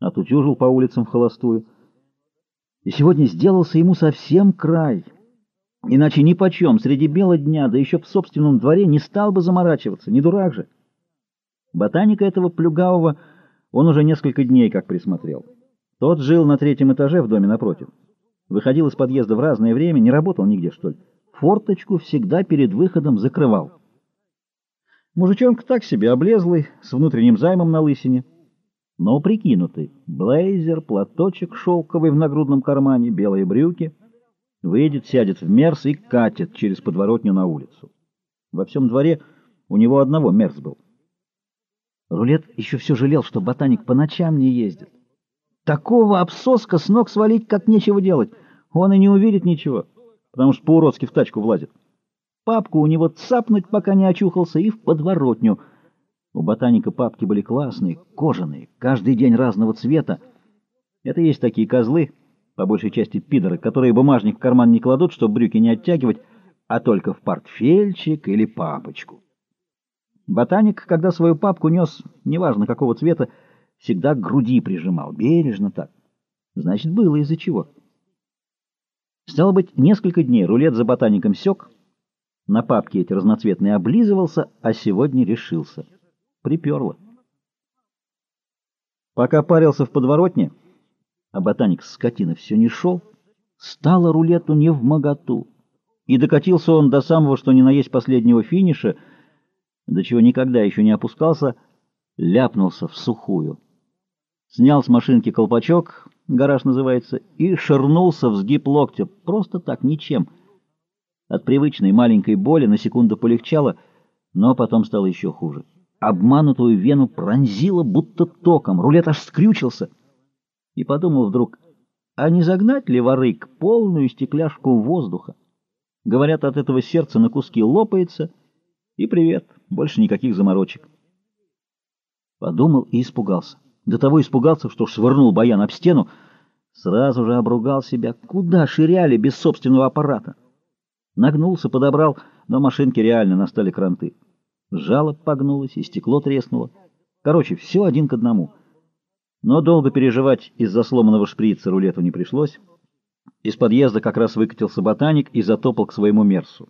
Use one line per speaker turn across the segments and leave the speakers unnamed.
отутюжил по улицам в холостую. И сегодня сделался ему совсем край. Иначе ни почем среди бела дня, да еще в собственном дворе, не стал бы заморачиваться, не дурак же. Ботаника этого плюгавого он уже несколько дней как присмотрел. Тот жил на третьем этаже в доме напротив. Выходил из подъезда в разное время, не работал нигде, что ли. Форточку всегда перед выходом закрывал. Мужичонка так себе, облезлый, с внутренним займом на лысине. Но прикинутый. Блейзер, платочек шелковый в нагрудном кармане, белые брюки. Выйдет, сядет в мерз и катит через подворотню на улицу. Во всем дворе у него одного мерз был. Рулет еще все жалел, что ботаник по ночам не ездит. Такого обсоска с ног свалить, как нечего делать. Он и не увидит ничего, потому что по-уродски в тачку влазит. Папку у него цапнуть, пока не очухался, и в подворотню. У ботаника папки были классные, кожаные, каждый день разного цвета. Это есть такие козлы, по большей части пидоры, которые бумажник в карман не кладут, чтобы брюки не оттягивать, а только в портфельчик или папочку. Ботаник, когда свою папку нес, неважно какого цвета, всегда к груди прижимал, бережно так. Значит, было из-за чего. Стало быть, несколько дней рулет за ботаником сёк, на папке эти разноцветные облизывался, а сегодня решился. Приперло. Пока парился в подворотне, а ботаник скотина все не шел, стало рулету не в моготу. И докатился он до самого, что ни на есть последнего финиша — до чего никогда еще не опускался, ляпнулся в сухую. Снял с машинки колпачок, гараж называется, и ширнулся в сгиб локтя, просто так, ничем. От привычной маленькой боли на секунду полегчало, но потом стало еще хуже. Обманутую вену пронзило будто током, рулет аж скрючился. И подумал вдруг, а не загнать ли ворык полную стекляшку воздуха? Говорят, от этого сердце на куски лопается, и привет. Больше никаких заморочек. Подумал и испугался. До того испугался, что швырнул баян об стену. Сразу же обругал себя. Куда ширяли без собственного аппарата? Нагнулся, подобрал, но машинки реально настали кранты. Жало погнулось, и стекло треснуло. Короче, все один к одному. Но долго переживать из-за сломанного шприца рулету не пришлось. Из подъезда как раз выкатился ботаник и затопал к своему мерсу.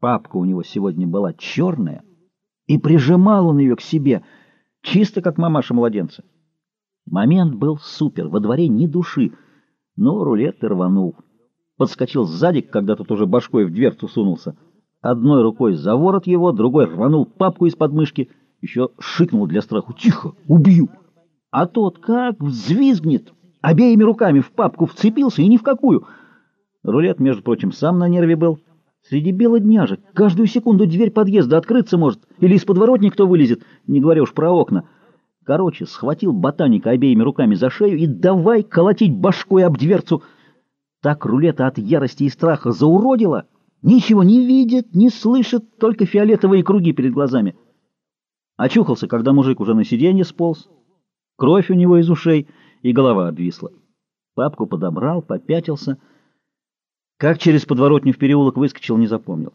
Папка у него сегодня была черная, и прижимал он ее к себе, чисто как мамаша-младенца. Момент был супер, во дворе ни души, но рулет рванул. Подскочил сзади, когда тот уже башкой в дверцу сунулся. Одной рукой за ворот его, другой рванул папку из подмышки, еще шикнул для страху «Тихо, убью!» А тот как взвизгнет, обеими руками в папку вцепился и ни в какую. Рулет, между прочим, сам на нерве был. Среди бела дня же, каждую секунду дверь подъезда открыться может, или из подворотни кто вылезет, не говоря уж про окна. Короче, схватил ботаника обеими руками за шею и давай колотить башкой об дверцу. Так рулета от ярости и страха зауродила, ничего не видит, не слышит, только фиолетовые круги перед глазами. Очухался, когда мужик уже на сиденье сполз, кровь у него из ушей и голова обвисла. Папку подобрал, попятился — как через подворотню в переулок выскочил, не запомнил.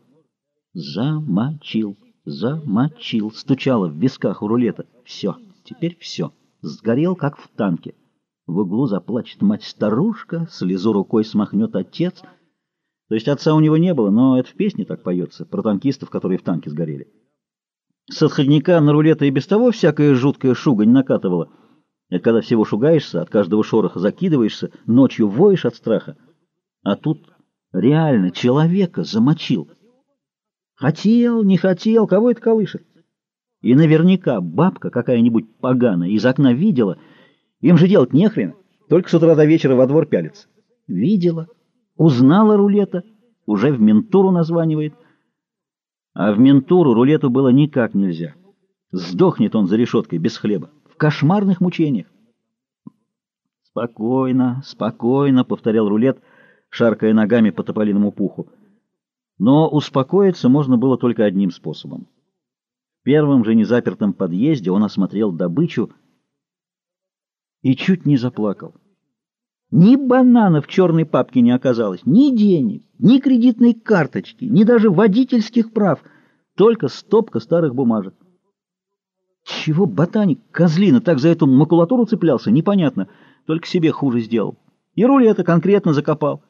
Замочил, замочил, стучало в висках у рулета. Все, теперь все. Сгорел, как в танке. В углу заплачет мать-старушка, слезу рукой смахнет отец. То есть отца у него не было, но это в песне так поется, про танкистов, которые в танке сгорели. С отходника на рулета и без того всякая жуткая шуга не накатывала. Это когда всего шугаешься, от каждого шороха закидываешься, ночью воешь от страха. А тут реально человека замочил. Хотел, не хотел, кого это колышет? И наверняка бабка какая-нибудь поганая из окна видела. Им же делать нехрен, только с утра до вечера во двор пялится. Видела, узнала рулета, уже в ментуру названивает. А в ментуру рулету было никак нельзя. Сдохнет он за решеткой без хлеба, в кошмарных мучениях. «Спокойно, спокойно», — повторял рулет, — шаркая ногами по тополиному пуху. Но успокоиться можно было только одним способом. В первом же незапертом подъезде он осмотрел добычу и чуть не заплакал. Ни банана в черной папке не оказалось, ни денег, ни кредитной карточки, ни даже водительских прав, только стопка старых бумажек. Чего ботаник, козлина, так за эту макулатуру цеплялся, непонятно. Только себе хуже сделал. И рулета конкретно закопал.